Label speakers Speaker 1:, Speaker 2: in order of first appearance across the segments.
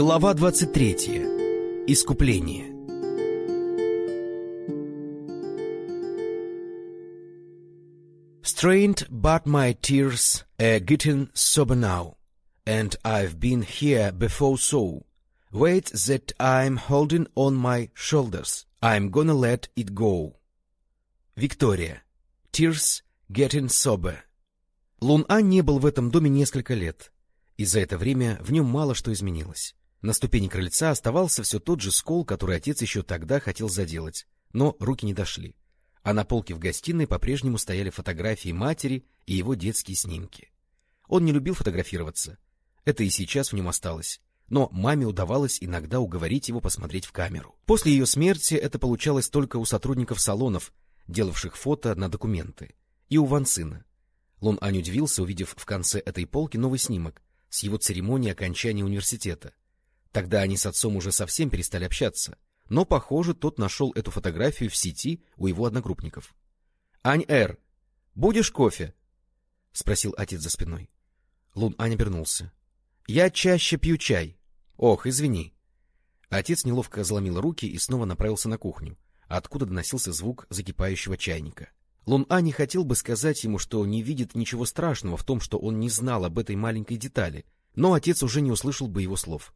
Speaker 1: Глава 23. Искупление. Strained but my tears are getting sober now, and I've been here before so. Weight that I'm holding on my shoulders, I'm gonna let it go. Виктория. Tears getting sober. Лун-А не был в этом доме несколько лет, и за это время в нем мало что изменилось. На ступени крыльца оставался все тот же скол, который отец еще тогда хотел заделать, но руки не дошли. А на полке в гостиной по-прежнему стояли фотографии матери и его детские снимки. Он не любил фотографироваться. Это и сейчас в нем осталось. Но маме удавалось иногда уговорить его посмотреть в камеру. После ее смерти это получалось только у сотрудников салонов, делавших фото на документы, и у Ван Сына. Лон Ань удивился, увидев в конце этой полки новый снимок с его церемонии окончания университета. Тогда они с отцом уже совсем перестали общаться, но, похоже, тот нашел эту фотографию в сети у его одногруппников. — Ань-Эр, будешь кофе? — спросил отец за спиной. Лун Ань обернулся. — Я чаще пью чай. — Ох, извини. Отец неловко заломил руки и снова направился на кухню, откуда доносился звук закипающего чайника. Лун А не хотел бы сказать ему, что не видит ничего страшного в том, что он не знал об этой маленькой детали, но отец уже не услышал бы его слов.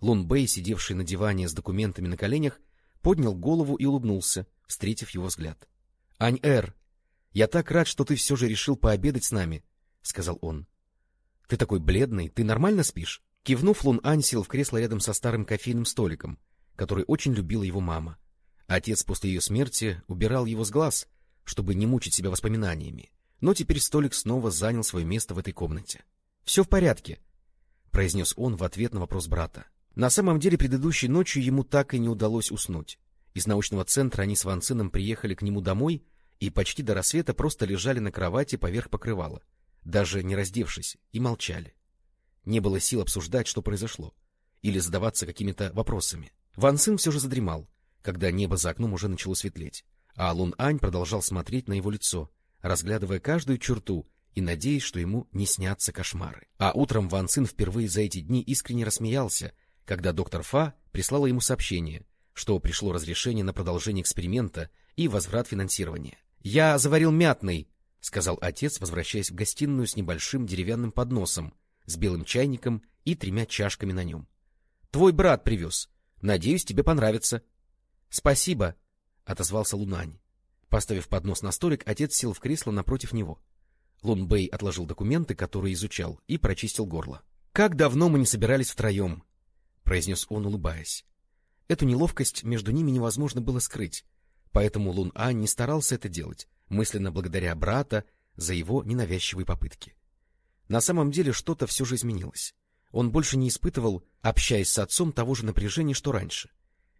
Speaker 1: Лун Бэй, сидевший на диване с документами на коленях, поднял голову и улыбнулся, встретив его взгляд. — Ань-Эр, я так рад, что ты все же решил пообедать с нами, — сказал он. — Ты такой бледный, ты нормально спишь? Кивнув, Лун Ань сел в кресло рядом со старым кофейным столиком, который очень любила его мама. Отец после ее смерти убирал его с глаз, чтобы не мучить себя воспоминаниями, но теперь столик снова занял свое место в этой комнате. — Все в порядке, — произнес он в ответ на вопрос брата. На самом деле, предыдущей ночью ему так и не удалось уснуть. Из научного центра они с Ванцином приехали к нему домой и почти до рассвета просто лежали на кровати поверх покрывала, даже не раздевшись, и молчали. Не было сил обсуждать, что произошло, или задаваться какими-то вопросами. Ван Цин все же задремал, когда небо за окном уже начало светлеть, а Лун Ань продолжал смотреть на его лицо, разглядывая каждую черту и надеясь, что ему не снятся кошмары. А утром Ван Цин впервые за эти дни искренне рассмеялся, когда доктор Фа прислала ему сообщение, что пришло разрешение на продолжение эксперимента и возврат финансирования. — Я заварил мятный, — сказал отец, возвращаясь в гостиную с небольшим деревянным подносом, с белым чайником и тремя чашками на нем. — Твой брат привез. Надеюсь, тебе понравится. — Спасибо, — отозвался Лунань. Поставив поднос на столик, отец сел в кресло напротив него. Лун Бэй отложил документы, которые изучал, и прочистил горло. — Как давно мы не собирались втроем, произнес он, улыбаясь. Эту неловкость между ними невозможно было скрыть, поэтому Лун А не старался это делать, мысленно благодаря брата за его ненавязчивые попытки. На самом деле что-то все же изменилось. Он больше не испытывал, общаясь с отцом, того же напряжения, что раньше.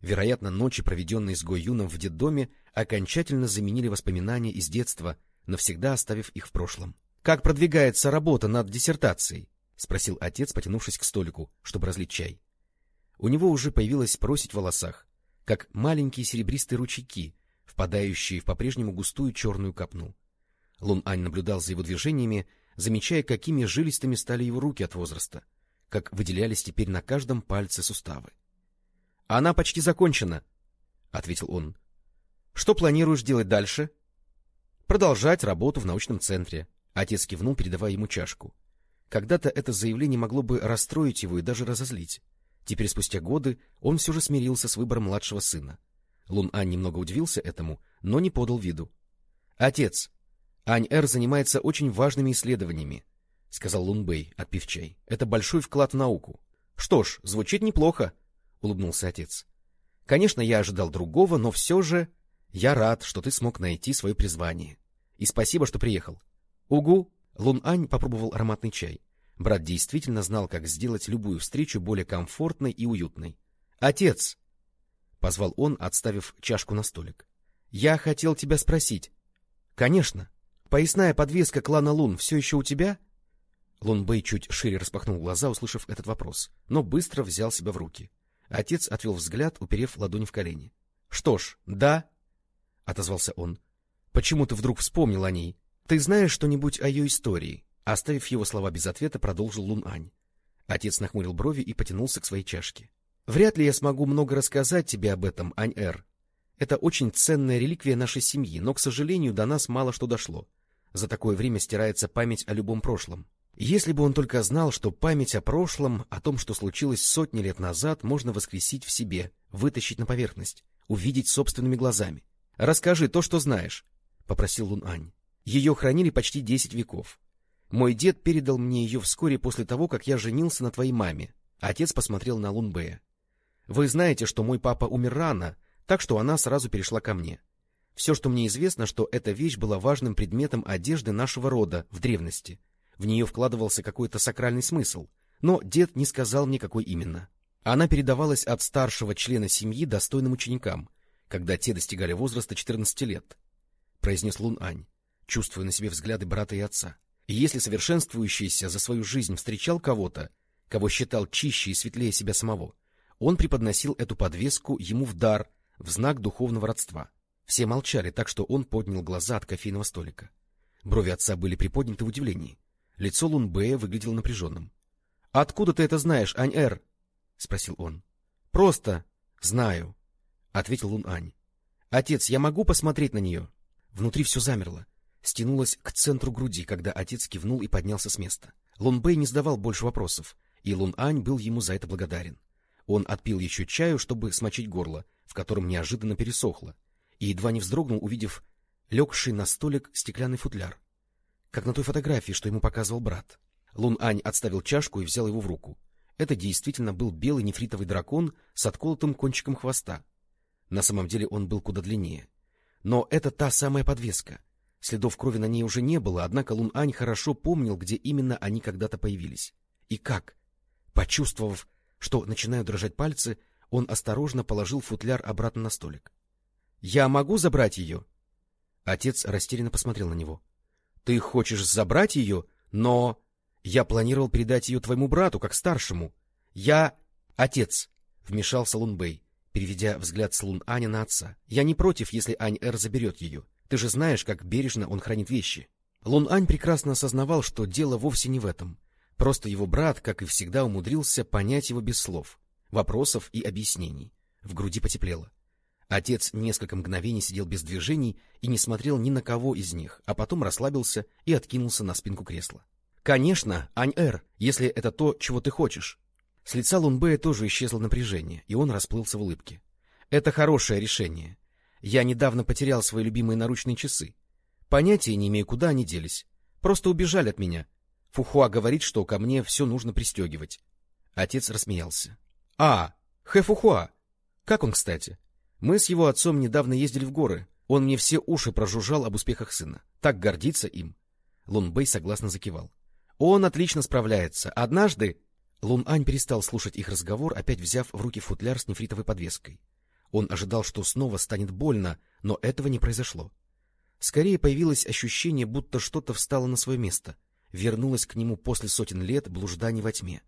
Speaker 1: Вероятно, ночи, проведенные с Го Юном в детдоме, окончательно заменили воспоминания из детства, навсегда оставив их в прошлом. — Как продвигается работа над диссертацией? — спросил отец, потянувшись к столику, чтобы разлить чай. У него уже появилась просить в волосах, как маленькие серебристые ручейки, впадающие в по-прежнему густую черную копну. Лун Ань наблюдал за его движениями, замечая, какими жилистыми стали его руки от возраста, как выделялись теперь на каждом пальце суставы. — Она почти закончена, — ответил он. — Что планируешь делать дальше? — Продолжать работу в научном центре. Отец кивнул, передавая ему чашку. Когда-то это заявление могло бы расстроить его и даже разозлить. Теперь, спустя годы, он все же смирился с выбором младшего сына. Лун Ань немного удивился этому, но не подал виду. — Отец, Ань-Эр занимается очень важными исследованиями, — сказал Лун Бэй, отпив чай. — Это большой вклад в науку. — Что ж, звучит неплохо, — улыбнулся отец. — Конечно, я ожидал другого, но все же я рад, что ты смог найти свое призвание. И спасибо, что приехал. — Угу! Лун Ань попробовал ароматный чай. Брат действительно знал, как сделать любую встречу более комфортной и уютной. — Отец! — позвал он, отставив чашку на столик. — Я хотел тебя спросить. — Конечно. Поясная подвеска клана Лун все еще у тебя? Лун Бэй чуть шире распахнул глаза, услышав этот вопрос, но быстро взял себя в руки. Отец отвел взгляд, уперев ладони в колени. — Что ж, да, — отозвался он. — Почему ты вдруг вспомнил о ней? Ты знаешь что-нибудь о ее истории? Оставив его слова без ответа, продолжил Лун Ань. Отец нахмурил брови и потянулся к своей чашке. — Вряд ли я смогу много рассказать тебе об этом, Ань-Эр. Это очень ценная реликвия нашей семьи, но, к сожалению, до нас мало что дошло. За такое время стирается память о любом прошлом. Если бы он только знал, что память о прошлом, о том, что случилось сотни лет назад, можно воскресить в себе, вытащить на поверхность, увидеть собственными глазами. — Расскажи то, что знаешь, — попросил Лун-Ань. Ее хранили почти десять веков. Мой дед передал мне ее вскоре после того, как я женился на твоей маме. Отец посмотрел на Лунбея. Вы знаете, что мой папа умер рано, так что она сразу перешла ко мне. Все, что мне известно, что эта вещь была важным предметом одежды нашего рода в древности. В нее вкладывался какой-то сакральный смысл, но дед не сказал мне, какой именно. Она передавалась от старшего члена семьи достойным ученикам, когда те достигали возраста 14 лет, — произнес Лун Ань чувствуя на себе взгляды брата и отца. Если совершенствующийся за свою жизнь встречал кого-то, кого считал чище и светлее себя самого, он преподносил эту подвеску ему в дар, в знак духовного родства. Все молчали, так что он поднял глаза от кофейного столика. Брови отца были приподняты в удивлении. Лицо Лунбея выглядело напряженным. — Откуда ты это знаешь, Ань-Эр? — спросил он. — Просто знаю, — ответил Лун-Ань. — Отец, я могу посмотреть на нее? Внутри все замерло стянулась к центру груди, когда отец кивнул и поднялся с места. Лун Бэй не задавал больше вопросов, и Лун Ань был ему за это благодарен. Он отпил еще чаю, чтобы смочить горло, в котором неожиданно пересохло, и едва не вздрогнул, увидев легший на столик стеклянный футляр, как на той фотографии, что ему показывал брат. Лун Ань отставил чашку и взял его в руку. Это действительно был белый нефритовый дракон с отколотым кончиком хвоста. На самом деле он был куда длиннее. Но это та самая подвеска, Следов крови на ней уже не было, однако Лун-Ань хорошо помнил, где именно они когда-то появились. И как. Почувствовав, что начинают дрожать пальцы, он осторожно положил футляр обратно на столик. — Я могу забрать ее? Отец растерянно посмотрел на него. — Ты хочешь забрать ее, но... Я планировал передать ее твоему брату, как старшему. Я... Отец! — вмешался Лунбэй, переведя взгляд с Лун-Аня на отца. — Я не против, если Ань-Эр заберет ее. — ты же знаешь, как бережно он хранит вещи. Лун-Ань прекрасно осознавал, что дело вовсе не в этом. Просто его брат, как и всегда, умудрился понять его без слов, вопросов и объяснений. В груди потеплело. Отец несколько мгновений сидел без движений и не смотрел ни на кого из них, а потом расслабился и откинулся на спинку кресла. — Конечно, Ань-Эр, если это то, чего ты хочешь. С лица Лунбэя тоже исчезло напряжение, и он расплылся в улыбке. — Это хорошее решение. Я недавно потерял свои любимые наручные часы. Понятия не имею, куда они делись. Просто убежали от меня. Фухуа говорит, что ко мне все нужно пристегивать. Отец рассмеялся. — А, Хэ Фухуа. Как он, кстати? Мы с его отцом недавно ездили в горы. Он мне все уши прожужжал об успехах сына. Так гордится им. Лун Бэй согласно закивал. Он отлично справляется. Однажды... Лун Ань перестал слушать их разговор, опять взяв в руки футляр с нефритовой подвеской. Он ожидал, что снова станет больно, но этого не произошло. Скорее появилось ощущение, будто что-то встало на свое место, вернулось к нему после сотен лет блужданий во тьме.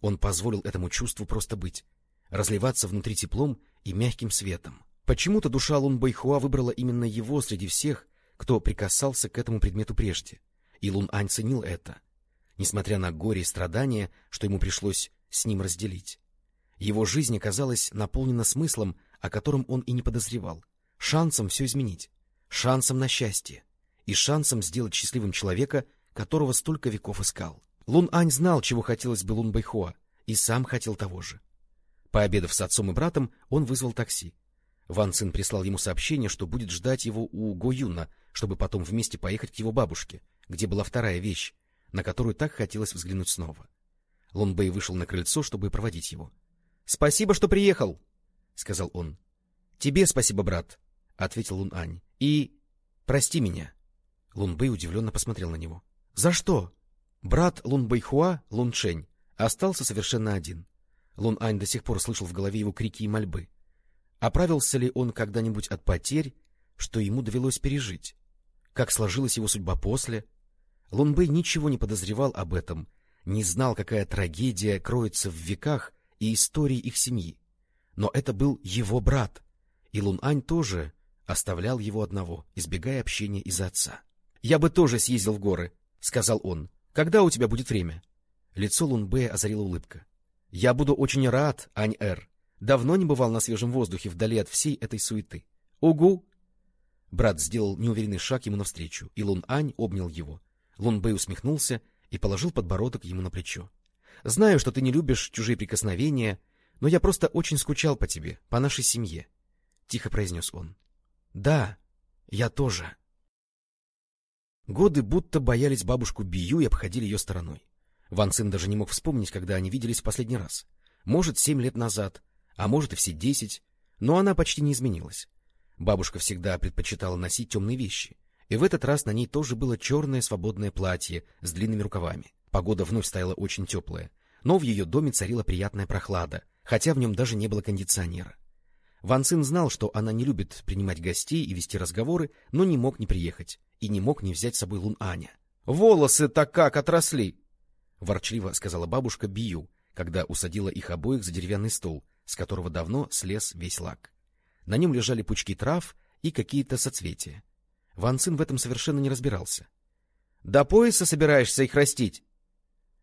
Speaker 1: Он позволил этому чувству просто быть, разливаться внутри теплом и мягким светом. Почему-то душа Лун Байхуа выбрала именно его среди всех, кто прикасался к этому предмету прежде. И Лун Ань ценил это, несмотря на горе и страдания, что ему пришлось с ним разделить. Его жизнь оказалась наполнена смыслом, о котором он и не подозревал, шансом все изменить, шансом на счастье и шансом сделать счастливым человека, которого столько веков искал. Лун Ань знал, чего хотелось бы Лун Байхуа, и сам хотел того же. Пообедав с отцом и братом, он вызвал такси. Ван Цин прислал ему сообщение, что будет ждать его у Го Юна, чтобы потом вместе поехать к его бабушке, где была вторая вещь, на которую так хотелось взглянуть снова. Лун Бэй вышел на крыльцо, чтобы проводить его. — Спасибо, что приехал! — сказал он. — Тебе спасибо, брат, — ответил Лун Ань. — И... прости меня. Лун Бэй удивленно посмотрел на него. — За что? Брат Лун Бэйхуа, Лун Чэнь, остался совершенно один. Лун Ань до сих пор слышал в голове его крики и мольбы. Оправился ли он когда-нибудь от потерь, что ему довелось пережить? Как сложилась его судьба после? Лун Бэй ничего не подозревал об этом, не знал, какая трагедия кроется в веках и истории их семьи. Но это был его брат, и Лун-Ань тоже оставлял его одного, избегая общения из-за отца. — Я бы тоже съездил в горы, — сказал он. — Когда у тебя будет время? Лицо Лунбэя озарила улыбка. — Я буду очень рад, Ань-Эр. Давно не бывал на свежем воздухе вдали от всей этой суеты. — Угу! Брат сделал неуверенный шаг ему навстречу, и Лун-Ань обнял его. Лун-Бэй усмехнулся и положил подбородок ему на плечо. — Знаю, что ты не любишь чужие прикосновения, но я просто очень скучал по тебе, по нашей семье, — тихо произнес он. — Да, я тоже. Годы будто боялись бабушку Бию и обходили ее стороной. Ван Цин даже не мог вспомнить, когда они виделись в последний раз. Может, семь лет назад, а может и все десять, но она почти не изменилась. Бабушка всегда предпочитала носить темные вещи, и в этот раз на ней тоже было черное свободное платье с длинными рукавами. Погода вновь стояла очень теплая, но в ее доме царила приятная прохлада, хотя в нем даже не было кондиционера. Ван Цин знал, что она не любит принимать гостей и вести разговоры, но не мог не приехать и не мог не взять с собой Лун Аня. — Волосы-то как отросли! — ворчливо сказала бабушка Бию, когда усадила их обоих за деревянный стол, с которого давно слез весь лак. На нем лежали пучки трав и какие-то соцветия. Ван Цин в этом совершенно не разбирался. — До пояса собираешься их растить?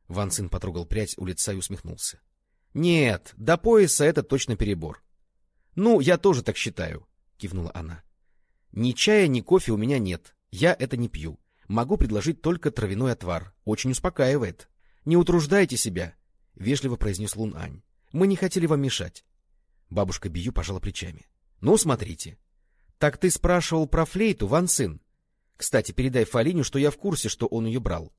Speaker 1: Ван Цин потрогал прядь у лица и усмехнулся. — Нет, до пояса это точно перебор. — Ну, я тоже так считаю, — кивнула она. — Ни чая, ни кофе у меня нет, я это не пью. Могу предложить только травяной отвар, очень успокаивает. — Не утруждайте себя, — вежливо произнес Лун Ань. — Мы не хотели вам мешать. Бабушка Бию пожала плечами. — Ну, смотрите. — Так ты спрашивал про флейту, Ван Сын? Кстати, передай Фалиню, что я в курсе, что он ее брал.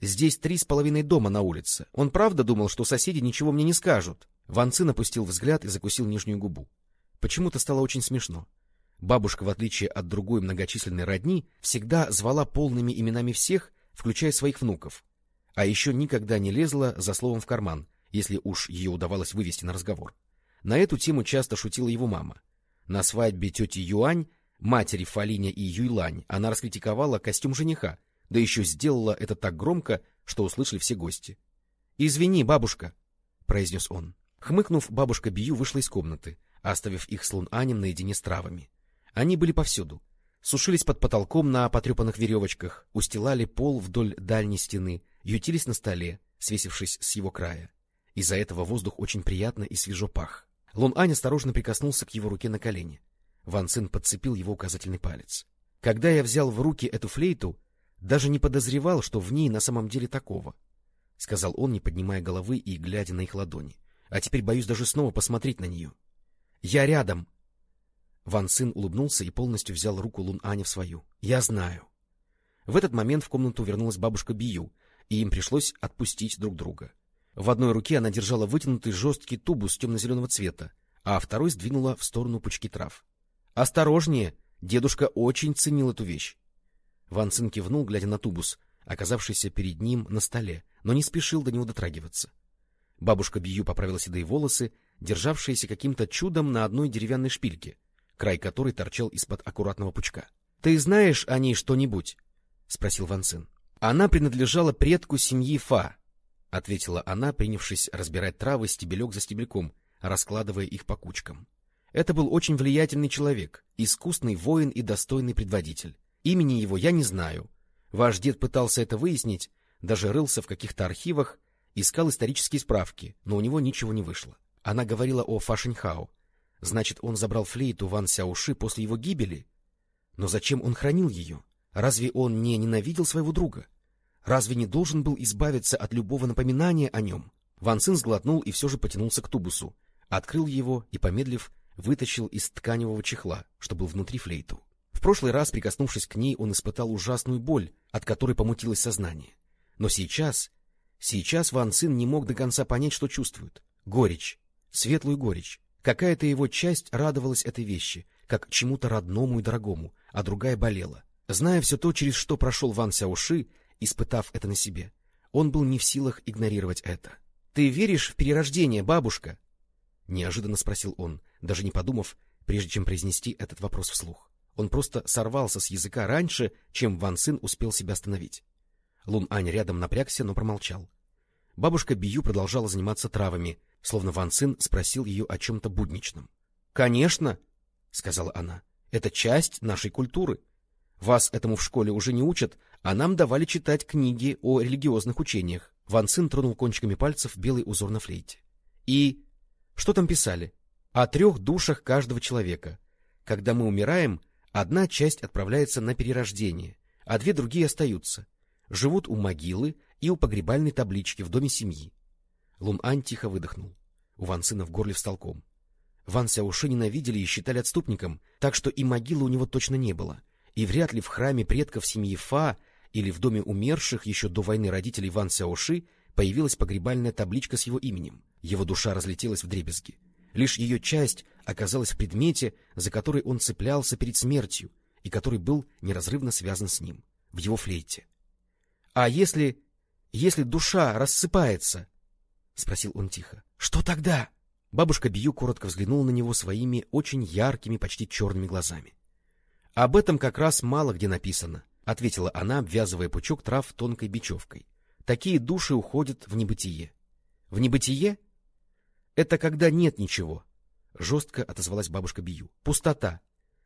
Speaker 1: Здесь три с половиной дома на улице. Он правда думал, что соседи ничего мне не скажут? Ван Цин опустил взгляд и закусил нижнюю губу. Почему-то стало очень смешно. Бабушка, в отличие от другой многочисленной родни, всегда звала полными именами всех, включая своих внуков. А еще никогда не лезла за словом в карман, если уж ее удавалось вывести на разговор. На эту тему часто шутила его мама. На свадьбе тети Юань, матери Фалиня и Юйлань, она раскритиковала костюм жениха, да еще сделала это так громко, что услышали все гости. — Извини, бабушка, — произнес он. Хмыкнув, бабушка Бию вышла из комнаты, оставив их с Лун Анем наедине с травами. Они были повсюду. Сушились под потолком на потрепанных веревочках, устилали пол вдоль дальней стены, ютились на столе, свесившись с его края. Из-за этого воздух очень приятно и свежо пах. Лун Ань осторожно прикоснулся к его руке на колени. Ван Цин подцепил его указательный палец. Когда я взял в руки эту флейту, даже не подозревал, что в ней на самом деле такого, — сказал он, не поднимая головы и глядя на их ладони. — А теперь боюсь даже снова посмотреть на нее. — Я рядом! Ван Цин улыбнулся и полностью взял руку Лун Аня в свою. — Я знаю. В этот момент в комнату вернулась бабушка Бию, и им пришлось отпустить друг друга. В одной руке она держала вытянутый жесткий тубус темно-зеленого цвета, а второй сдвинула в сторону пучки трав. — Осторожнее! Дедушка очень ценил эту вещь. Ван Цин кивнул, глядя на тубус, оказавшийся перед ним на столе, но не спешил до него дотрагиваться. Бабушка Бию поправила седые волосы, державшиеся каким-то чудом на одной деревянной шпильке, край которой торчал из-под аккуратного пучка. — Ты знаешь о ней что-нибудь? — спросил Ван Цин. — Она принадлежала предку семьи Фа, — ответила она, принявшись разбирать травы стебелек за стебельком, раскладывая их по кучкам. Это был очень влиятельный человек, искусный воин и достойный предводитель. Имени его я не знаю. Ваш дед пытался это выяснить, даже рылся в каких-то архивах, искал исторические справки, но у него ничего не вышло. Она говорила о Фашеньхао. Значит, он забрал флейту Ван Сяуши после его гибели? Но зачем он хранил ее? Разве он не ненавидел своего друга? Разве не должен был избавиться от любого напоминания о нем? Ван Цин сглотнул и все же потянулся к тубусу, открыл его и, помедлив, вытащил из тканевого чехла, что был внутри флейту прошлый раз, прикоснувшись к ней, он испытал ужасную боль, от которой помутилось сознание. Но сейчас, сейчас Ван Цин не мог до конца понять, что чувствует. Горечь, светлую горечь. Какая-то его часть радовалась этой вещи, как чему-то родному и дорогому, а другая болела. Зная все то, через что прошел Ван Сяоши, испытав это на себе, он был не в силах игнорировать это. — Ты веришь в перерождение, бабушка? — неожиданно спросил он, даже не подумав, прежде чем произнести этот вопрос вслух. Он просто сорвался с языка раньше, чем Ван Цин успел себя остановить. Лун Ань рядом напрягся, но промолчал. Бабушка Бию продолжала заниматься травами, словно Ван Цин спросил ее о чем-то будничном. — Конечно, — сказала она, — это часть нашей культуры. Вас этому в школе уже не учат, а нам давали читать книги о религиозных учениях. Ван Цин тронул кончиками пальцев белый узор на флейте. — И... Что там писали? О трех душах каждого человека. Когда мы умираем, одна часть отправляется на перерождение, а две другие остаются. Живут у могилы и у погребальной таблички в доме семьи. Лун Ань тихо выдохнул. У Ван Цина в горле встал ком. Ван Сяоши ненавидели и считали отступником, так что и могилы у него точно не было. И вряд ли в храме предков семьи Фа или в доме умерших еще до войны родителей Ван Сяоши появилась погребальная табличка с его именем. Его душа разлетелась в дребезги. Лишь ее часть оказалась в предмете, за который он цеплялся перед смертью и который был неразрывно связан с ним, в его флейте. — А если... если душа рассыпается? — спросил он тихо. — Что тогда? Бабушка Бью коротко взглянула на него своими очень яркими, почти черными глазами. — Об этом как раз мало где написано, — ответила она, обвязывая пучок трав тонкой бечевкой. — Такие души уходят в небытие. — В небытие? — Это когда нет ничего, — жестко отозвалась бабушка Бию. — Пустота.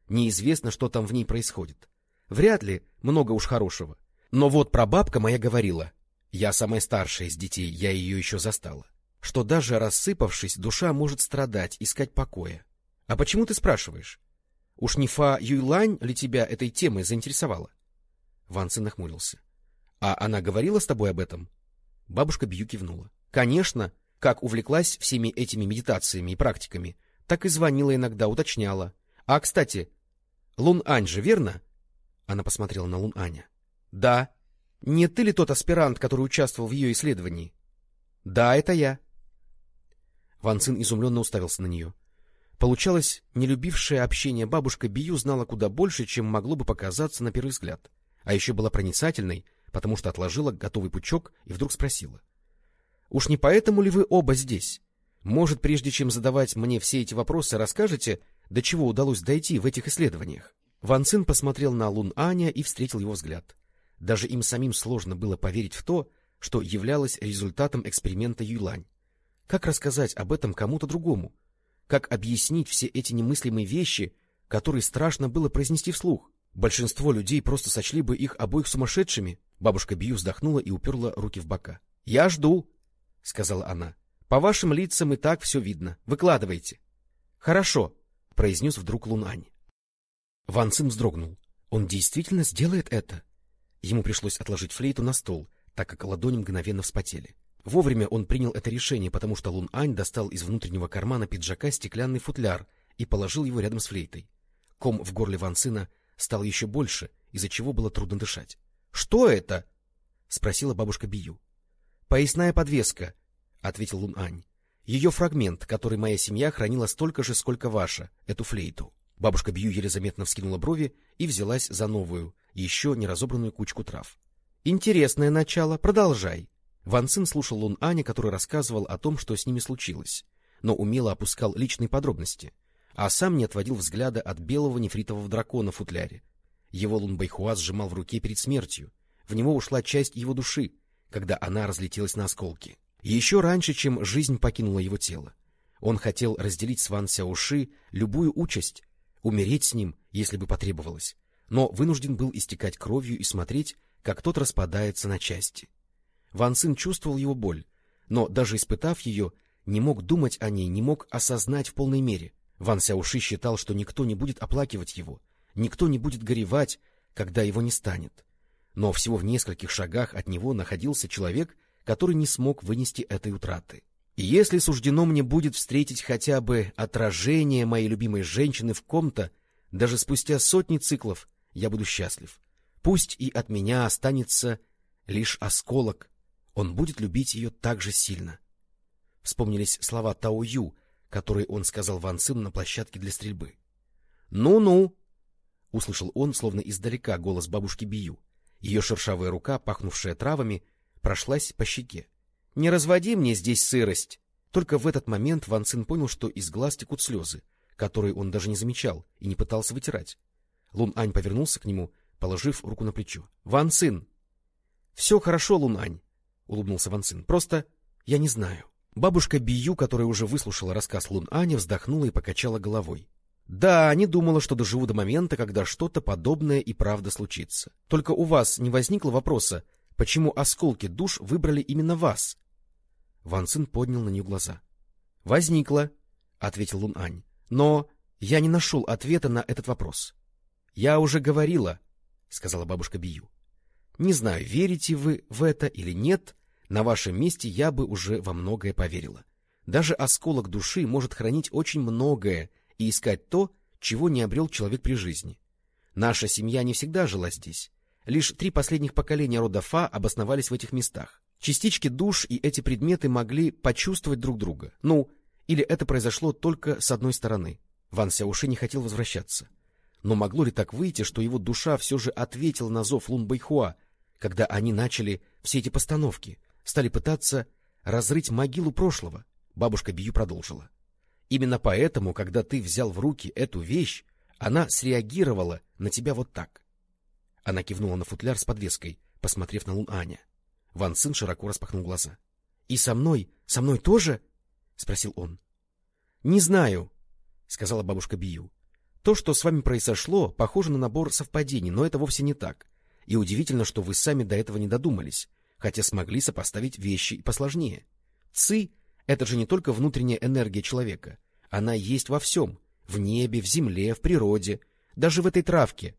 Speaker 1: Неизвестно, что там в ней происходит. Вряд ли много уж хорошего. Но вот прабабка моя говорила, я самая старшая из детей, я ее еще застала, что даже рассыпавшись, душа может страдать, искать покоя. А почему ты спрашиваешь? Уж не Фа Юйлань ли тебя этой темой заинтересовала? Ван Цин нахмурился. — А она говорила с тобой об этом? Бабушка Бью кивнула. — Конечно, как увлеклась всеми этими медитациями и практиками, так и звонила иногда, уточняла. — А, кстати, Лун Ань же, верно? Она посмотрела на Лун Аня. — Да. Не ты ли тот аспирант, который участвовал в ее исследовании? — Да, это я. Ван Цин изумленно уставился на нее. Получалось, нелюбившая общение бабушка Бию знала куда больше, чем могло бы показаться на первый взгляд, а еще была проницательной, потому что отложила готовый пучок и вдруг спросила. — Уж не поэтому ли вы оба здесь? Может, прежде чем задавать мне все эти вопросы, расскажете, до чего удалось дойти в этих исследованиях? Ван Цин посмотрел на Лун Аня и встретил его взгляд. Даже им самим сложно было поверить в то, что являлось результатом эксперимента Юйлань. Как рассказать об этом кому-то другому? Как объяснить все эти немыслимые вещи, которые страшно было произнести вслух? Большинство людей просто сочли бы их обоих сумасшедшими. Бабушка Бью вздохнула и уперла руки в бока. — Я жду, — сказала она. — По вашим лицам и так все видно. Выкладывайте. — Хорошо, — произнес вдруг Лунань. Ван Цин вздрогнул. Он действительно сделает это? Ему пришлось отложить флейту на стол, так как ладони мгновенно вспотели. Вовремя он принял это решение, потому что Лун Ань достал из внутреннего кармана пиджака стеклянный футляр и положил его рядом с флейтой. Ком в горле Ван Цина стал еще больше, из-за чего было трудно дышать. — Что это? — спросила бабушка Бию. — Поясная подвеска, — ответил Лун Ань. — Ее фрагмент, который моя семья хранила столько же, сколько ваша, эту флейту. Бабушка Бью еле заметно вскинула брови и взялась за новую, еще не разобранную кучку трав. — Интересное начало, продолжай. Ван Цин слушал Лун Аня, который рассказывал о том, что с ними случилось, но умело опускал личные подробности, а сам не отводил взгляда от белого нефритового дракона в футляре. Его Лун Байхуа сжимал в руке перед смертью. В него ушла часть его души, когда она разлетелась на осколки. Еще раньше, чем жизнь покинула его тело. Он хотел разделить с Ван Сяоши любую участь, умереть с ним, если бы потребовалось, но вынужден был истекать кровью и смотреть, как тот распадается на части. Ван Цин чувствовал его боль, но даже испытав ее, не мог думать о ней, не мог осознать в полной мере. Ван Сяуши считал, что никто не будет оплакивать его, никто не будет горевать, когда его не станет. Но всего в нескольких шагах от него находился человек, который не смог вынести этой утраты. И если суждено мне будет встретить хотя бы отражение моей любимой женщины в ком-то, даже спустя сотни циклов, я буду счастлив. Пусть и от меня останется лишь осколок, он будет любить ее так же сильно. Вспомнились слова Тао Ю, которые он сказал Ван Цину на площадке для стрельбы. «Ну-ну!» — услышал он, словно издалека, голос бабушки Бию. Ее шершавая рука, пахнувшая травами, прошлась по щеке. «Не разводи мне здесь сырость!» Только в этот момент Ван Цин понял, что из глаз текут слезы, которые он даже не замечал и не пытался вытирать. Лун Ань повернулся к нему, положив руку на плечо. — Ван Цин! — Все хорошо, Лун Ань, — улыбнулся Ван Цин. — Просто я не знаю. Бабушка Бию, которая уже выслушала рассказ Лун Аня, вздохнула и покачала головой. Да, не думала, что доживу до момента, когда что-то подобное и правда случится. Только у вас не возникло вопроса, почему осколки душ выбрали именно вас? Ван Цин поднял на нее глаза. — Возникло, — ответил Лун Ань, — но я не нашел ответа на этот вопрос. — Я уже говорила, — сказала бабушка Бию. — Не знаю, верите вы в это или нет, на вашем месте я бы уже во многое поверила. Даже осколок души может хранить очень многое и искать то, чего не обрел человек при жизни. Наша семья не всегда жила здесь. Лишь три последних поколения рода Фа обосновались в этих местах. Частички душ и эти предметы могли почувствовать друг друга. Ну, или это произошло только с одной стороны. Ван Сяуши не хотел возвращаться. Но могло ли так выйти, что его душа все же ответила на зов Лун Байхуа, когда они начали все эти постановки, стали пытаться разрыть могилу прошлого? Бабушка Бию продолжила. Именно поэтому, когда ты взял в руки эту вещь, она среагировала на тебя вот так. Она кивнула на футляр с подвеской, посмотрев на Лун Аня. Ван Цин широко распахнул глаза. — И со мной? Со мной тоже? — спросил он. — Не знаю, — сказала бабушка Бию. — То, что с вами произошло, похоже на набор совпадений, но это вовсе не так. И удивительно, что вы сами до этого не додумались, хотя смогли сопоставить вещи посложнее. Ци — это же не только внутренняя энергия человека. Она есть во всем — в небе, в земле, в природе, даже в этой травке.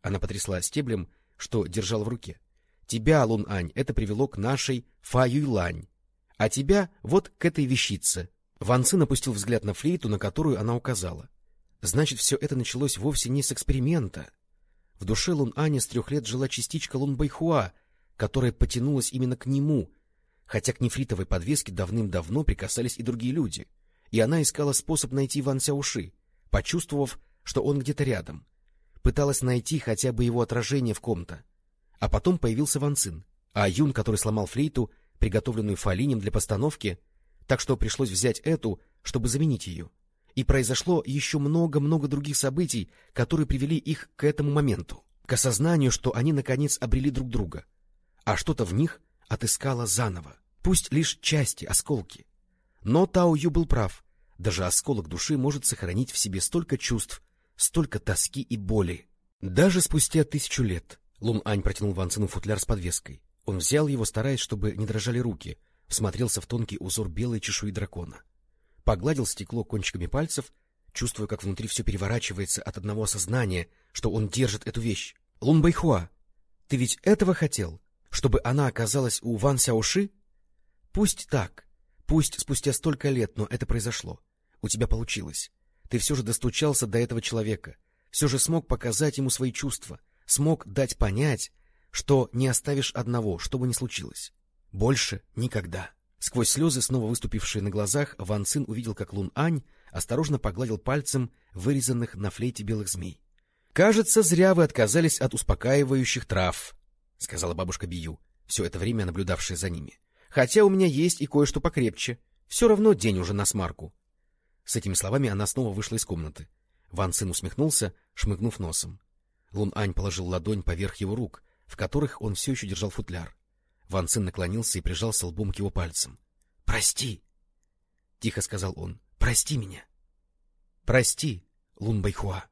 Speaker 1: Она потрясла стеблем, что держала в руке. Тебя, Лун-Ань, это привело к нашей Фа-Юйлань, а тебя вот к этой вещице. Ван Цин опустил взгляд на флейту, на которую она указала. Значит, все это началось вовсе не с эксперимента. В душе Лун-Аня с трех лет жила частичка Лун-Байхуа, которая потянулась именно к нему, хотя к нефритовой подвеске давным-давно прикасались и другие люди, и она искала способ найти Ван Сяуши, почувствовав, что он где-то рядом. Пыталась найти хотя бы его отражение в ком-то. А потом появился Ван Цин, а Юн, который сломал флейту, приготовленную Фалинем для постановки, так что пришлось взять эту, чтобы заменить ее. И произошло еще много-много других событий, которые привели их к этому моменту, к осознанию, что они, наконец, обрели друг друга, а что-то в них отыскало заново, пусть лишь части, осколки. Но Тао Ю был прав, даже осколок души может сохранить в себе столько чувств, столько тоски и боли. Даже спустя тысячу лет Лун Ань протянул Ван Цину футляр с подвеской. Он взял его, стараясь, чтобы не дрожали руки, всмотрелся в тонкий узор белой чешуи дракона. Погладил стекло кончиками пальцев, чувствуя, как внутри все переворачивается от одного осознания, что он держит эту вещь. — Лун Байхуа, ты ведь этого хотел? Чтобы она оказалась у Ван Сяоши? Пусть так. Пусть спустя столько лет, но это произошло. У тебя получилось. Ты все же достучался до этого человека, все же смог показать ему свои чувства — смог дать понять, что не оставишь одного, что бы ни случилось. Больше никогда. Сквозь слезы, снова выступившие на глазах, Ван Цин увидел, как Лун Ань осторожно погладил пальцем вырезанных на флейте белых змей. — Кажется, зря вы отказались от успокаивающих трав, — сказала бабушка Бию, все это время наблюдавшая за ними. — Хотя у меня есть и кое-что покрепче. Все равно день уже на смарку. С этими словами она снова вышла из комнаты. Ван Цин усмехнулся, шмыгнув носом. Лун Ань положил ладонь поверх его рук, в которых он все еще держал футляр. Ван Цин наклонился и прижался лбом к его пальцам. — Прости! — тихо сказал он. — Прости меня! — Прости, Лун Байхуа!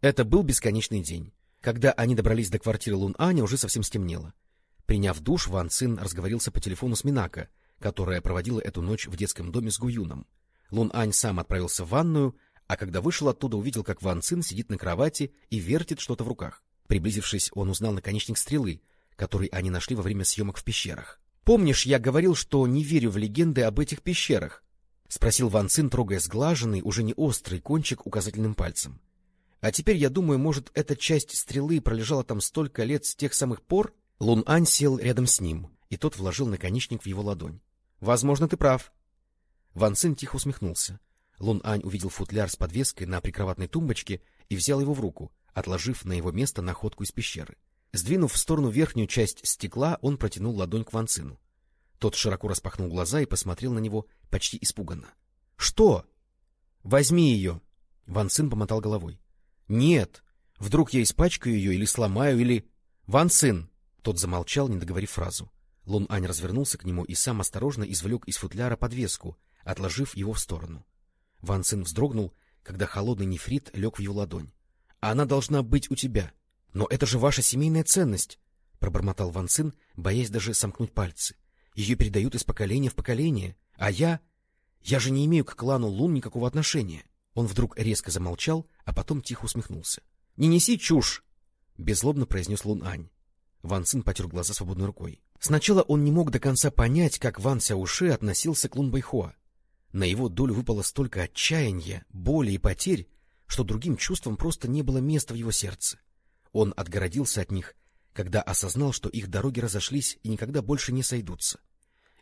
Speaker 1: Это был бесконечный день. Когда они добрались до квартиры Лун Аня, уже совсем стемнело. Приняв душ, Ван Цин разговорился по телефону с Минако, которая проводила эту ночь в детском доме с Гуюном. Лун Ань сам отправился в ванную, а когда вышел оттуда, увидел, как Ван Цин сидит на кровати и вертит что-то в руках. Приблизившись, он узнал наконечник стрелы, который они нашли во время съемок в пещерах. — Помнишь, я говорил, что не верю в легенды об этих пещерах? — спросил Ван Цин, трогая сглаженный, уже не острый кончик указательным пальцем. — А теперь, я думаю, может, эта часть стрелы пролежала там столько лет с тех самых пор? Лун Ань сел рядом с ним, и тот вложил наконечник в его ладонь. — Возможно, ты прав. Ван Цин тихо усмехнулся. Лун Ань увидел футляр с подвеской на прикроватной тумбочке и взял его в руку, отложив на его место находку из пещеры. Сдвинув в сторону верхнюю часть стекла, он протянул ладонь к Ванцину. Тот широко распахнул глаза и посмотрел на него почти испуганно. — Что? — Возьми ее. Ван Цин помотал головой. — Нет. Вдруг я испачкаю ее или сломаю, или... — Ван Цин! Тот замолчал, не договорив фразу. Лун Ань развернулся к нему и сам осторожно извлек из футляра подвеску, отложив его в сторону. Ван Цин вздрогнул, когда холодный нефрит лег в его ладонь. — Она должна быть у тебя. Но это же ваша семейная ценность. пробормотал Ван Цин, боясь даже сомкнуть пальцы. — Ее передают из поколения в поколение, а я... Я же не имею к клану Лун никакого отношения. Он вдруг резко замолчал, а потом тихо усмехнулся. — Не неси чушь! — беззлобно произнес Лун Ань. Ван Цин потер глаза свободной рукой. Сначала он не мог до конца понять, как Ван Сяуши относился к Лун Байхуа. На его долю выпало столько отчаяния, боли и потерь, что другим чувствам просто не было места в его сердце. Он отгородился от них, когда осознал, что их дороги разошлись и никогда больше не сойдутся.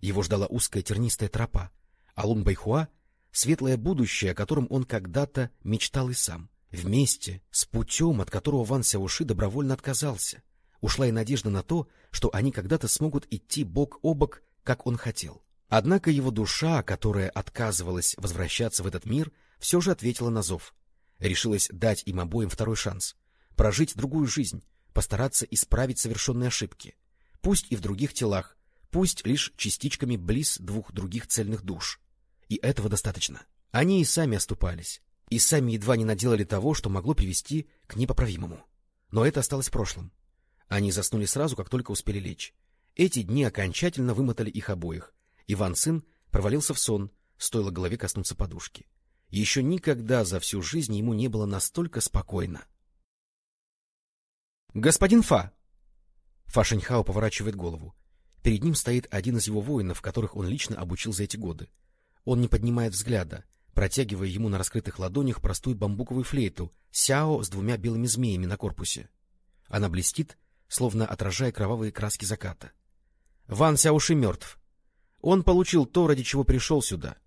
Speaker 1: Его ждала узкая тернистая тропа, а Лун Байхуа — светлое будущее, о котором он когда-то мечтал и сам. Вместе с путем, от которого Ван Сяуши добровольно отказался, ушла и надежда на то, что они когда-то смогут идти бок о бок, как он хотел. Однако его душа, которая отказывалась возвращаться в этот мир, все же ответила на зов. Решилась дать им обоим второй шанс, прожить другую жизнь, постараться исправить совершенные ошибки. Пусть и в других телах, пусть лишь частичками близ двух других цельных душ. И этого достаточно. Они и сами оступались, и сами едва не наделали того, что могло привести к непоправимому. Но это осталось в прошлом. Они заснули сразу, как только успели лечь. Эти дни окончательно вымотали их обоих. Иван сын провалился в сон, стоило голове коснуться подушки. Еще никогда за всю жизнь ему не было настолько спокойно. — Господин Фа! Фа Шаньхао поворачивает голову. Перед ним стоит один из его воинов, которых он лично обучил за эти годы. Он не поднимает взгляда, протягивая ему на раскрытых ладонях простую бамбуковую флейту сяо с двумя белыми змеями на корпусе. Она блестит, словно отражая кровавые краски заката. Ван Сяуши мертв. Он получил то, ради чего пришел сюда.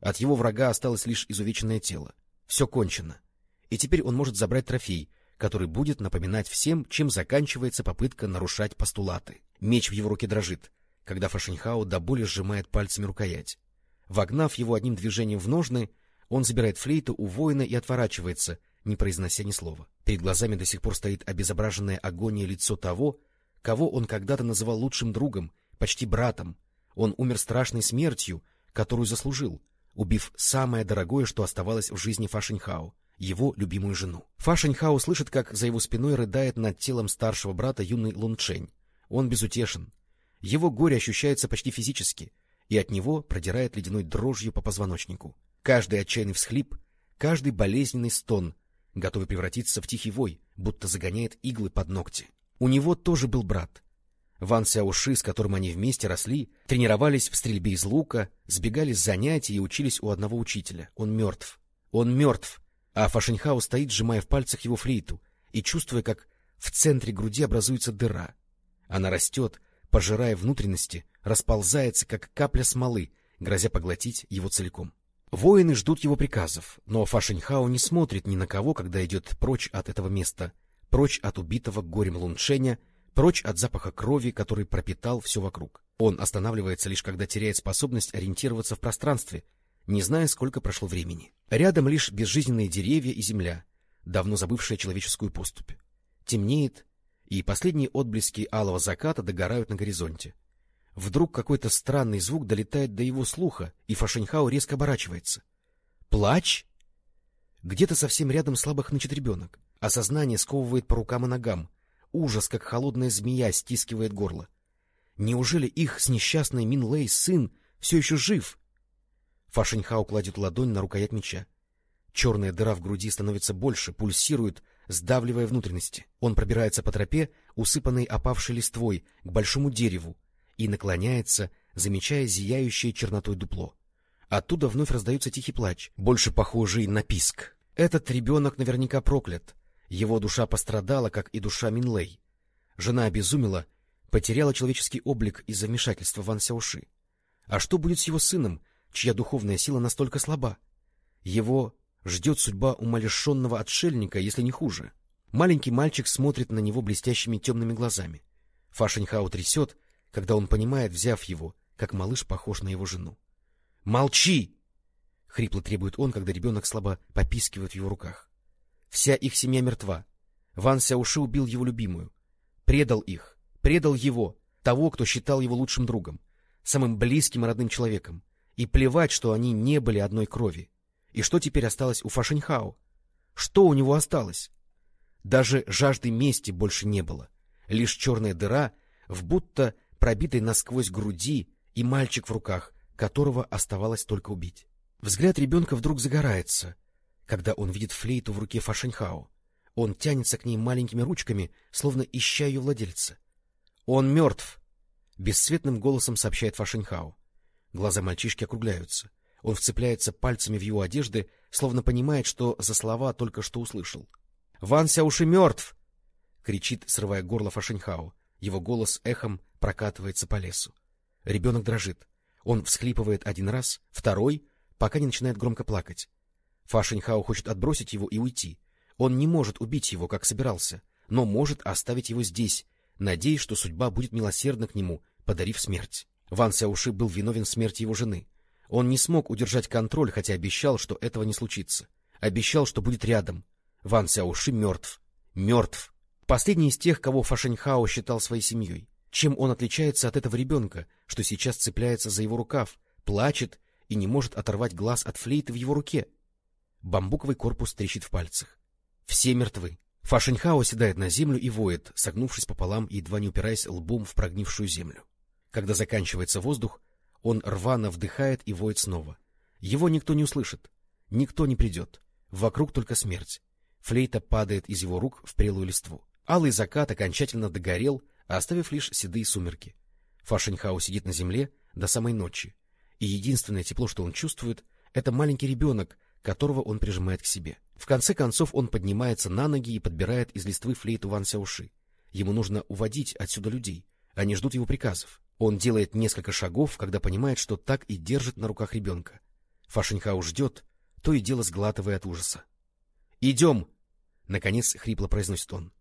Speaker 1: От его врага осталось лишь изувеченное тело. Все кончено. И теперь он может забрать трофей, который будет напоминать всем, чем заканчивается попытка нарушать постулаты. Меч в его руке дрожит, когда Фашинхао до боли сжимает пальцами рукоять. Вогнав его одним движением в ножны, он забирает флейту у воина и отворачивается, не произнося ни слова. Перед глазами до сих пор стоит обезображенное агония лицо того, кого он когда-то называл лучшим другом, почти братом. Он умер страшной смертью, которую заслужил, убив самое дорогое, что оставалось в жизни Фашиньхао — его любимую жену. Фашиньхао слышит, как за его спиной рыдает над телом старшего брата юный Лунчень. Он безутешен. Его горе ощущается почти физически, и от него продирает ледяной дрожью по позвоночнику. Каждый отчаянный всхлип, каждый болезненный стон готовый превратиться в тихий вой, будто загоняет иглы под ногти. У него тоже был брат. Ван Сяоши, с которым они вместе росли, тренировались в стрельбе из лука, сбегали с занятий и учились у одного учителя. Он мертв. Он мертв. А Фашенхау стоит, сжимая в пальцах его флейту, и чувствуя, как в центре груди образуется дыра. Она растет, пожирая внутренности, расползается, как капля смолы, грозя поглотить его целиком. Воины ждут его приказов, но Фашеньхао не смотрит ни на кого, когда идет прочь от этого места, прочь от убитого горем Луншеня, прочь от запаха крови, который пропитал все вокруг. Он останавливается лишь когда теряет способность ориентироваться в пространстве, не зная, сколько прошло времени. Рядом лишь безжизненные деревья и земля, давно забывшая человеческую поступь. Темнеет, и последние отблески алого заката догорают на горизонте. Вдруг какой-то странный звук долетает до его слуха, и Фашеньхао резко оборачивается. Плач? Где-то совсем рядом слабо хнычет ребенок. Осознание сковывает по рукам и ногам. Ужас, как холодная змея, стискивает горло. Неужели их с несчастной Минлей сын все еще жив? Фашеньхао кладет ладонь на рукоять меча. Черная дыра в груди становится больше, пульсирует, сдавливая внутренности. Он пробирается по тропе, усыпанной опавшей листвой, к большому дереву, и наклоняется, замечая зияющее чернотой дупло. Оттуда вновь раздается тихий плач, больше похожий на писк. Этот ребенок наверняка проклят. Его душа пострадала, как и душа Минлей. Жена обезумела, потеряла человеческий облик из-за вмешательства Ван Сяоши. А что будет с его сыном, чья духовная сила настолько слаба? Его ждет судьба умалишенного отшельника, если не хуже. Маленький мальчик смотрит на него блестящими темными глазами. Фашеньхау трясет, когда он понимает, взяв его, как малыш похож на его жену. «Молчи!» — хрипло требует он, когда ребенок слабо попискивает в его руках. Вся их семья мертва. Ван Сяуши убил его любимую. Предал их, предал его, того, кто считал его лучшим другом, самым близким и родным человеком. И плевать, что они не были одной крови. И что теперь осталось у Фашеньхао? Что у него осталось? Даже жажды мести больше не было. Лишь черная дыра — в будто пробитой насквозь груди и мальчик в руках, которого оставалось только убить. Взгляд ребенка вдруг загорается, когда он видит флейту в руке Фашенхао. Он тянется к ней маленькими ручками, словно ища ее владельца. — Он мертв! — бесцветным голосом сообщает Фашенхао. Глаза мальчишки округляются. Он вцепляется пальцами в его одежды, словно понимает, что за слова только что услышал. — Ван Сяуши мертв! — кричит, срывая горло Фашенхао. Его голос эхом прокатывается по лесу. Ребенок дрожит. Он всхлипывает один раз, второй, пока не начинает громко плакать. Фашенхао хочет отбросить его и уйти. Он не может убить его, как собирался, но может оставить его здесь, надеясь, что судьба будет милосердна к нему, подарив смерть. Ван Сяуши был виновен в смерти его жены. Он не смог удержать контроль, хотя обещал, что этого не случится. Обещал, что будет рядом. Ван Сяуши мертв. Мертв. Последний из тех, кого Фашеньхао считал своей семьей. Чем он отличается от этого ребенка, что сейчас цепляется за его рукав, плачет и не может оторвать глаз от флейты в его руке? Бамбуковый корпус трещит в пальцах. Все мертвы. Фашеньхао седает на землю и воет, согнувшись пополам и едва не упираясь лбом в прогнившую землю. Когда заканчивается воздух, он рвано вдыхает и воет снова. Его никто не услышит, никто не придет. Вокруг только смерть. Флейта падает из его рук в прелую листву. Алый закат окончательно догорел, оставив лишь седые сумерки. Фашеньхау сидит на земле до самой ночи, и единственное тепло, что он чувствует, это маленький ребенок, которого он прижимает к себе. В конце концов он поднимается на ноги и подбирает из листвы флейту Ван Сяуши. Ему нужно уводить отсюда людей. Они ждут его приказов. Он делает несколько шагов, когда понимает, что так и держит на руках ребенка. Фашеньхау ждет, то и дело сглатывая от ужаса. — Идем! — наконец хрипло произносит он.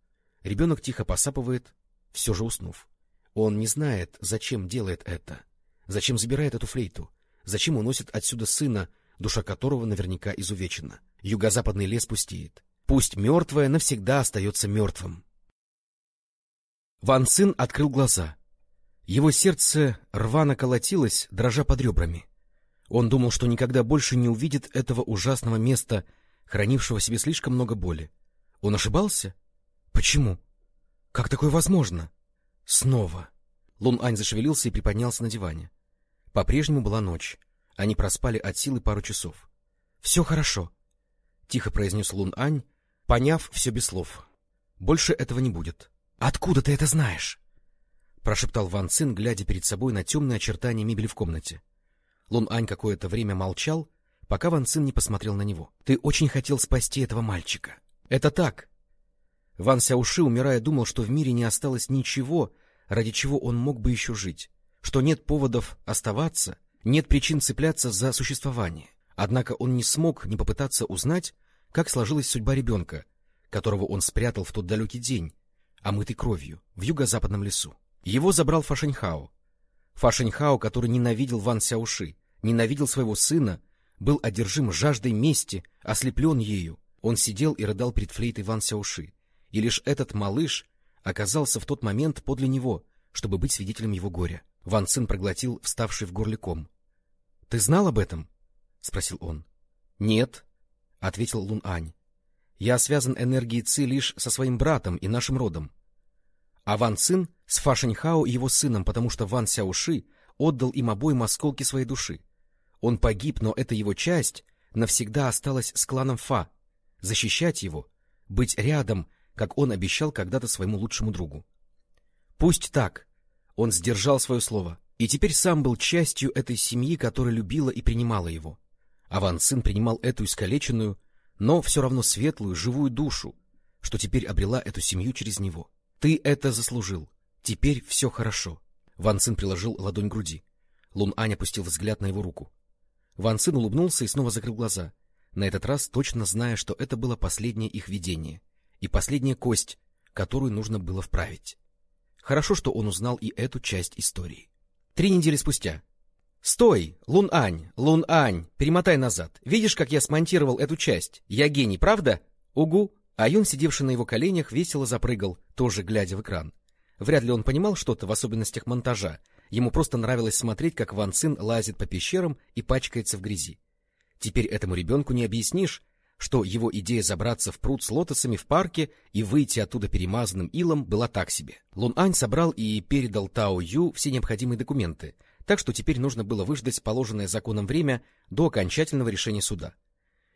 Speaker 1: Ребенок тихо посапывает, все же уснув. Он не знает, зачем делает это, зачем забирает эту флейту, зачем уносит отсюда сына, душа которого наверняка изувечена. Юго-западный лес пустеет. Пусть мертвое навсегда остается мертвым. Ван Цин открыл глаза. Его сердце рвано колотилось, дрожа под ребрами. Он думал, что никогда больше не увидит этого ужасного места, хранившего себе слишком много боли. Он ошибался? Почему? Как такое возможно? Снова. Лун Ань зашевелился и приподнялся на диване. По-прежнему была ночь. Они проспали от силы пару часов. — Все хорошо, — тихо произнес Лун Ань, поняв все без слов. — Больше этого не будет. — Откуда ты это знаешь? прошептал Ван Цин, глядя перед собой на темные очертания мебели в комнате. Лун Ань какое-то время молчал, пока Ван Цин не посмотрел на него. — Ты очень хотел спасти этого мальчика. — Это так. Ван Сяуши, умирая, думал, что в мире не осталось ничего, ради чего он мог бы еще жить, что нет поводов оставаться, нет причин цепляться за существование. Однако он не смог не попытаться узнать, как сложилась судьба ребенка, которого он спрятал в тот далекий день, омытый кровью, в юго-западном лесу. Его забрал Фашеньхао. Фашеньхао, который ненавидел Ван Сяуши, ненавидел своего сына, был одержим жаждой мести, ослеплен ею. Он сидел и рыдал перед флейтой Ван Сяуши. И лишь этот малыш оказался в тот момент подле него, чтобы быть свидетелем его горя. Ван Цин проглотил вставший в горле ком. — Ты знал об этом? — спросил он. — Нет, — ответил Лун Ань. — Я связан энергией Ци лишь со своим братом и нашим родом. А Ван Цин с Фашеньхао и его сыном, потому что Ван Сяуши отдал им обоим осколки своей души. Он погиб, но эта его часть навсегда осталась с кланом Фа. Защищать его, быть рядом, как он обещал когда-то своему лучшему другу. Пусть так. Он сдержал свое слово, и теперь сам был частью этой семьи, которая любила и принимала его. А Ван Цин принимал эту искалеченную, но все равно светлую, живую душу, что теперь обрела эту семью через него. Ты это заслужил. Теперь все хорошо. Ван Цин приложил ладонь к груди. Лун Ань опустил взгляд на его руку. Ван Цин улыбнулся и снова закрыл глаза, на этот раз точно зная, что это было последнее их видение и последняя кость, которую нужно было вправить. Хорошо, что он узнал и эту часть истории. Три недели спустя. — Стой! Лун Ань! Лун Ань! Перемотай назад. Видишь, как я смонтировал эту часть? Я гений, правда? Угу! А Юн, сидевший на его коленях, весело запрыгал, тоже глядя в экран. Вряд ли он понимал что-то в особенностях монтажа. Ему просто нравилось смотреть, как Ван Цин лазит по пещерам и пачкается в грязи. Теперь этому ребенку не объяснишь, что его идея забраться в пруд с лотосами в парке и выйти оттуда перемазанным илом была так себе. Лун Ань собрал и передал Тао Ю все необходимые документы, так что теперь нужно было выждать положенное законом время до окончательного решения суда.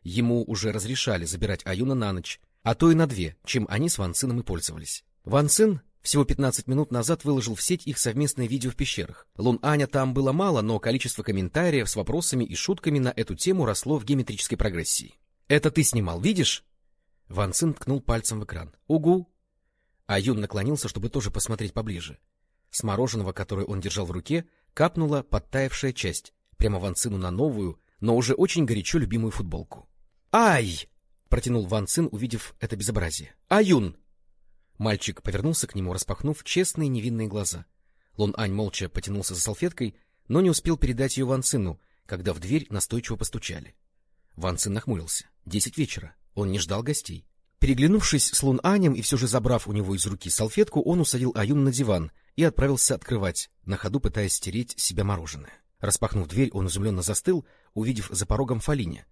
Speaker 1: Ему уже разрешали забирать Аюна на ночь, а то и на две, чем они с Ван Цином и пользовались. Ван Цин всего 15 минут назад выложил в сеть их совместное видео в пещерах. Лун Аня там было мало, но количество комментариев с вопросами и шутками на эту тему росло в геометрической прогрессии. «Это ты снимал, видишь?» Ван Цин ткнул пальцем в экран. «Угу!» А Юн наклонился, чтобы тоже посмотреть поближе. С мороженого, которое он держал в руке, капнула подтаявшая часть, прямо Ван Цину на новую, но уже очень горячо любимую футболку. «Ай!» — протянул Ван Цин, увидев это безобразие. «Аюн!» Мальчик повернулся к нему, распахнув честные невинные глаза. Лон Ань молча потянулся за салфеткой, но не успел передать ее Ван Цину, когда в дверь настойчиво постучали. Ван Цин нахмурился. Десять вечера. Он не ждал гостей. Переглянувшись с Лун Анем и все же забрав у него из руки салфетку, он усадил Аюн на диван и отправился открывать, на ходу пытаясь стереть себя мороженое. Распахнув дверь, он изумленно застыл, увидев за порогом Фалине.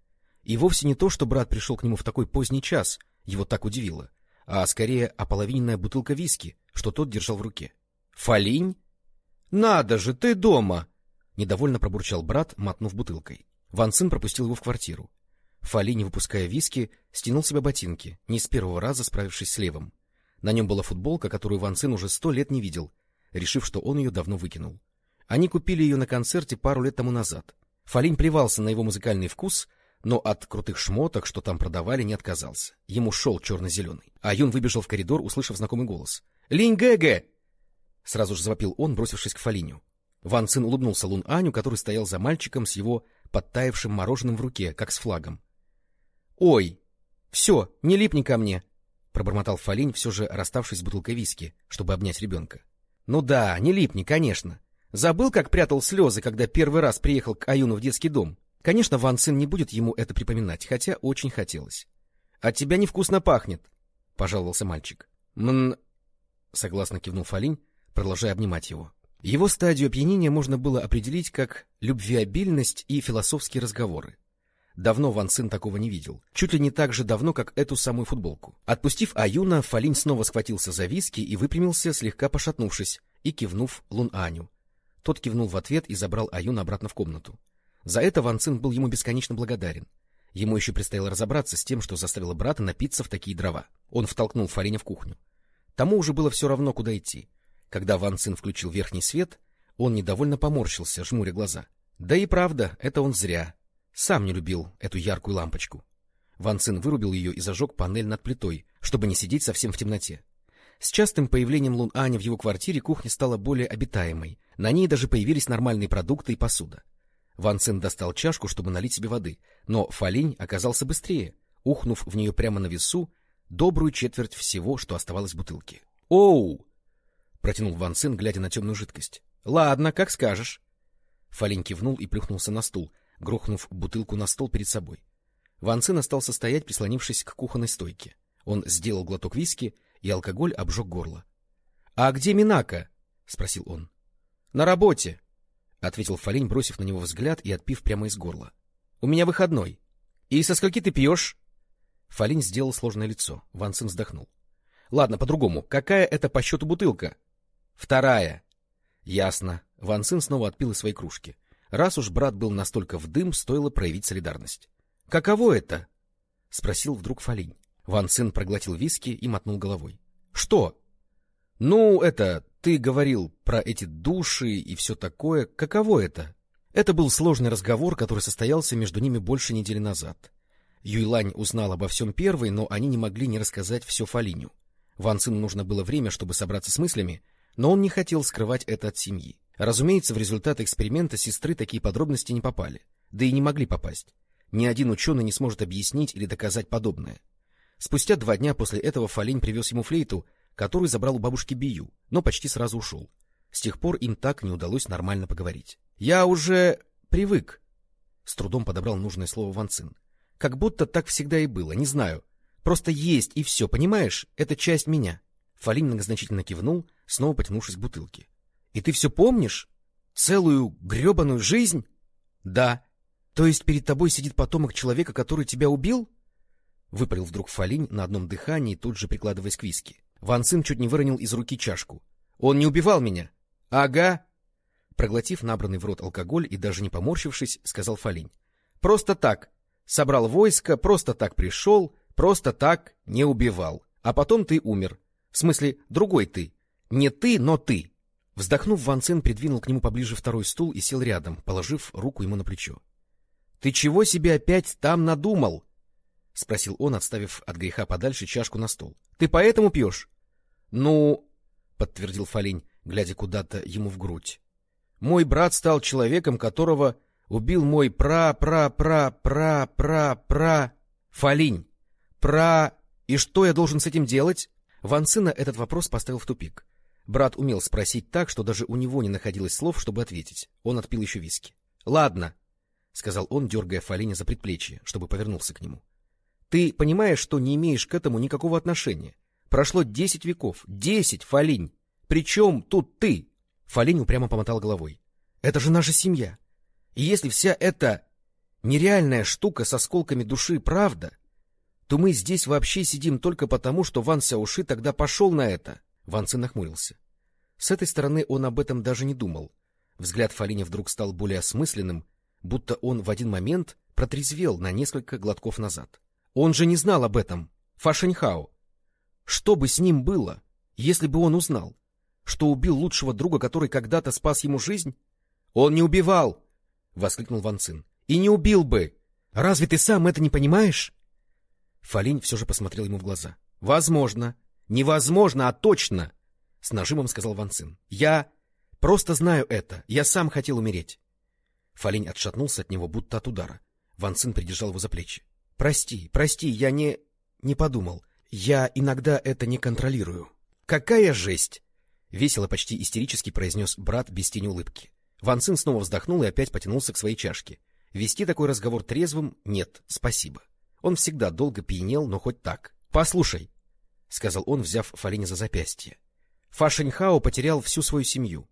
Speaker 1: И вовсе не то, что брат пришел к нему в такой поздний час, его так удивило а скорее ополовиненная бутылка виски, что тот держал в руке. — Фалинь? — Надо же, ты дома! — недовольно пробурчал брат, мотнув бутылкой. Ван Цин пропустил его в квартиру. Фалинь, выпуская виски, стянул себе ботинки, не с первого раза справившись с левым. На нем была футболка, которую Ван Цин уже сто лет не видел, решив, что он ее давно выкинул. Они купили ее на концерте пару лет тому назад. Фалинь плевался на его музыкальный вкус — но от крутых шмоток, что там продавали, не отказался. Ему шел черно-зеленый. А Юн выбежал в коридор, услышав знакомый голос. — Линь Гэгэ! Сразу же завопил он, бросившись к Фалиню. Ван Цин улыбнулся Лун Аню, который стоял за мальчиком с его подтаявшим мороженым в руке, как с флагом. — Ой! Все, не липни ко мне! — пробормотал Фалинь, все же расставшись с бутылкой виски, чтобы обнять ребенка. — Ну да, не липни, конечно. Забыл, как прятал слезы, когда первый раз приехал к Аюну в детский дом? — Конечно, Ван Цин не будет ему это припоминать, хотя очень хотелось. — От тебя невкусно пахнет, — пожаловался мальчик. — Мн... — согласно кивнул Фалинь, продолжая обнимать его. Его стадию опьянения можно было определить как любвеобильность и философские разговоры. Давно Ван Цин такого не видел. Чуть ли не так же давно, как эту самую футболку. Отпустив Аюна, Фалинь снова схватился за виски и выпрямился, слегка пошатнувшись, и кивнув Лун Аню. Тот кивнул в ответ и забрал Аюна обратно в комнату. За это Ван Цин был ему бесконечно благодарен. Ему еще предстояло разобраться с тем, что заставило брата напиться в такие дрова. Он втолкнул Фариня в кухню. Тому уже было все равно, куда идти. Когда Ван Цин включил верхний свет, он недовольно поморщился, жмуря глаза. Да и правда, это он зря. Сам не любил эту яркую лампочку. Ван Цин вырубил ее и зажег панель над плитой, чтобы не сидеть совсем в темноте. С частым появлением Лун Аня в его квартире кухня стала более обитаемой. На ней даже появились нормальные продукты и посуда. Ван Цин достал чашку, чтобы налить себе воды, но Фалинь оказался быстрее, ухнув в нее прямо на весу добрую четверть всего, что оставалось в бутылке. «Оу!» — протянул Ван Цин, глядя на темную жидкость. «Ладно, как скажешь». Фалинь кивнул и плюхнулся на стул, грохнув бутылку на стол перед собой. Ван Цин остался стоять, прислонившись к кухонной стойке. Он сделал глоток виски, и алкоголь обжег горло. — А где Минака? — спросил он. — На работе, — ответил Фалинь, бросив на него взгляд и отпив прямо из горла. — У меня выходной. — И со скольки ты пьешь? Фалинь сделал сложное лицо. Ван Цин вздохнул. — Ладно, по-другому. Какая это по счету бутылка? — Вторая. — Ясно. Ван Цин снова отпил из своей кружки. Раз уж брат был настолько в дым, стоило проявить солидарность. — Каково это? — спросил вдруг Фалинь. Ван Цин проглотил виски и мотнул головой. — Что? — Ну, это... Ты говорил про эти души и все такое. Каково это? Это был сложный разговор, который состоялся между ними больше недели назад. Юйлань узнал обо всем первой, но они не могли не рассказать все Фалиню. Ван Цину нужно было время, чтобы собраться с мыслями, но он не хотел скрывать это от семьи. Разумеется, в результат эксперимента сестры такие подробности не попали, да и не могли попасть. Ни один ученый не сможет объяснить или доказать подобное. Спустя два дня после этого Фалинь привез ему флейту, который забрал у бабушки Бию, но почти сразу ушел. С тех пор им так не удалось нормально поговорить. — Я уже привык, — с трудом подобрал нужное слово Ван Цин. — Как будто так всегда и было, не знаю. Просто есть и все, понимаешь? Это часть меня. Фалин многозначительно кивнул, снова потянувшись к бутылке. — И ты все помнишь? Целую гребаную жизнь? — Да. То есть перед тобой сидит потомок человека, который тебя убил? — выпалил вдруг Фалинь на одном дыхании, тут же прикладываясь к виски. Ван Цин чуть не выронил из руки чашку. — Он не убивал меня! — Ага! Проглотив набранный в рот алкоголь и даже не поморщившись, сказал Фалинь. — Просто так. Собрал войско, просто так пришел, просто так не убивал. А потом ты умер. В смысле, другой ты. Не ты, но ты. Вздохнув, Ван Цин придвинул к нему поближе второй стул и сел рядом, положив руку ему на плечо. — Ты чего себе опять там надумал? — спросил он, отставив от греха подальше чашку на стол. — Ты поэтому пьешь? — Ну, — подтвердил Фалинь, глядя куда-то ему в грудь. — Мой брат стал человеком, которого убил мой пра-пра-пра-пра-пра-пра... Фалинь! Пра... И что я должен с этим делать? Ван Цина этот вопрос поставил в тупик. Брат умел спросить так, что даже у него не находилось слов, чтобы ответить. Он отпил еще виски. — Ладно, — сказал он, дергая Фалине за предплечье, чтобы повернулся к нему. — Ты понимаешь, что не имеешь к этому никакого отношения? Прошло десять веков. Десять, Фалинь! Причем тут ты? Фалинь упрямо помотал головой. — Это же наша семья. И если вся эта нереальная штука с осколками души правда, то мы здесь вообще сидим только потому, что Ван Сяуши тогда пошел на это. Ван Цин нахмурился. С этой стороны он об этом даже не думал. Взгляд Фалини вдруг стал более осмысленным, будто он в один момент протрезвел на несколько глотков назад. Он же не знал об этом, Фашеньхао. Что бы с ним было, если бы он узнал, что убил лучшего друга, который когда-то спас ему жизнь? — Он не убивал! — воскликнул Ван Цин. — И не убил бы! Разве ты сам это не понимаешь? Фалинь все же посмотрел ему в глаза. — Возможно. Невозможно, а точно! — с нажимом сказал Ван Цин. — Я просто знаю это. Я сам хотел умереть. Фалинь отшатнулся от него, будто от удара. Ван Цин придержал его за плечи. — Прости, прости, я не... не подумал. Я иногда это не контролирую. — Какая жесть! — весело, почти истерически произнес брат без тени улыбки. Ван Цин снова вздохнул и опять потянулся к своей чашке. Вести такой разговор трезвым — нет, спасибо. Он всегда долго пьянел, но хоть так. — Послушай, — сказал он, взяв Фалине за запястье. Фа Шаньхао потерял всю свою семью,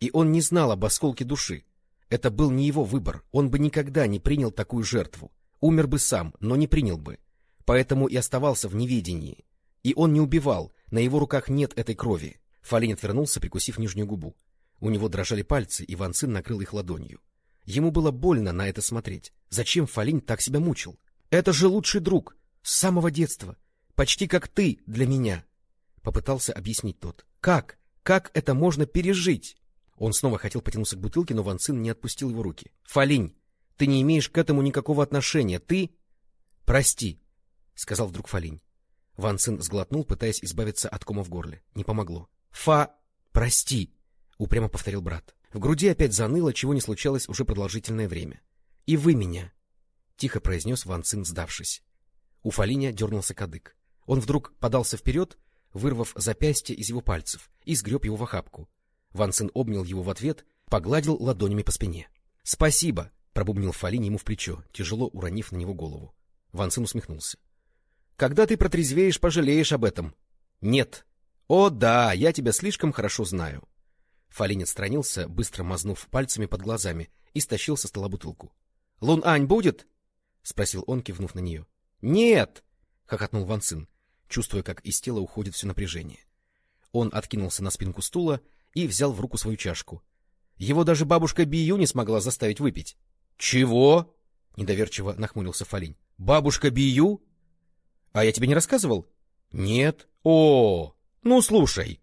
Speaker 1: и он не знал об осколке души. Это был не его выбор, он бы никогда не принял такую жертву. Умер бы сам, но не принял бы. Поэтому и оставался в неведении. И он не убивал, на его руках нет этой крови. Фалин отвернулся, прикусив нижнюю губу. У него дрожали пальцы, и Ван Цин накрыл их ладонью. Ему было больно на это смотреть. Зачем Фалинь так себя мучил? Это же лучший друг. С самого детства. Почти как ты для меня. Попытался объяснить тот. Как? Как это можно пережить? Он снова хотел потянуться к бутылке, но Ван Цин не отпустил его руки. Фалинь, ты не имеешь к этому никакого отношения. Ты... Прости, сказал вдруг Фалинь. Ван Цин сглотнул, пытаясь избавиться от кома в горле. Не помогло. Фа... Прости, упрямо повторил брат. В груди опять заныло, чего не случалось уже продолжительное время. И вы меня, — тихо произнес Ван Цин, сдавшись. У Фалиня дернулся кадык. Он вдруг подался вперед, вырвав запястье из его пальцев, и сгреб его в охапку. Ван обнял его в ответ, погладил ладонями по спине. — Спасибо! — пробубнил Фалинь ему в плечо, тяжело уронив на него голову. Ван усмехнулся. — Когда ты протрезвеешь, пожалеешь об этом. — Нет. — О, да, я тебя слишком хорошо знаю. Фалинь отстранился, быстро мазнув пальцами под глазами, и стащил со стола бутылку. — Лун-Ань будет? —— спросил он, кивнув на нее. — Нет! — хохотнул Ван чувствуя, как из тела уходит все напряжение. Он откинулся на спинку стула и взял в руку свою чашку. Его даже бабушка Бию не смогла заставить выпить. — Чего? — недоверчиво нахмурился Фалинь. — Бабушка Бию? — А я тебе не рассказывал? — Нет. — О, ну слушай.